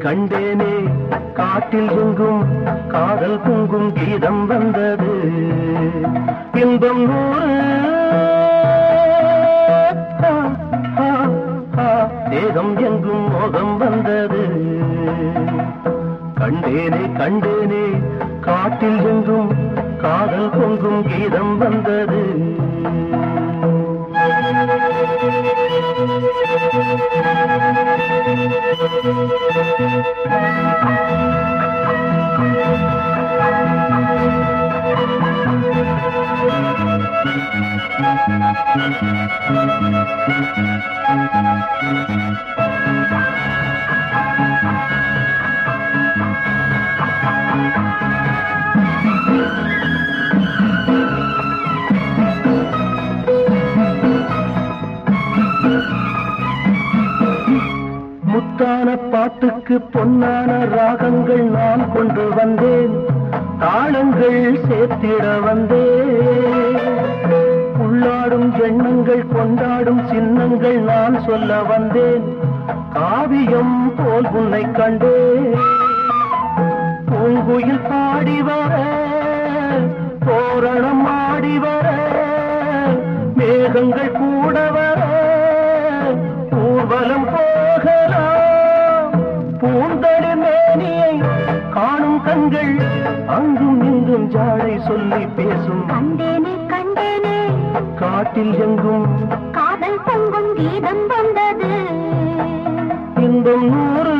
கண்டேனே காட்டில் எங்கும் காதல் பொங்கும் கீதம் வந்தது. இன்பம் நூறு. தேகம் எங்கும் மோகம் வந்தது. கண்டேனே கண்டேனே காட்டில் எங்கும் காதல் பொங்கும் கீதம் வந்தது. Thank you. முத்தான பாட்டுக்கு பொன்னான ராகங்கள் நான் கொண்டு வந்தேன் தாளங்கள் சேர்த்திட வந்தேன். உள்ளாடும் எண்ணங்கள் கொண்டாடும் சின்னங்கள் நான் சொல்ல வந்தேன். காவியம் போல் உன்னை கண்டேன். பூங்குயில் பாடி வர தோரணம் ஆடி வர மேகங்கள் கூட வர ஊர்வலம் போகலாம் பூந்தடி மேனியை காணும் கண்கள் அங்கும் இங்கும் ஜாடை சொல்லி பேசும். அந்தேனே காட்டில் எங்கும் காதல் பொங்கும் கீதம் வந்தது. இன்பம் நூறு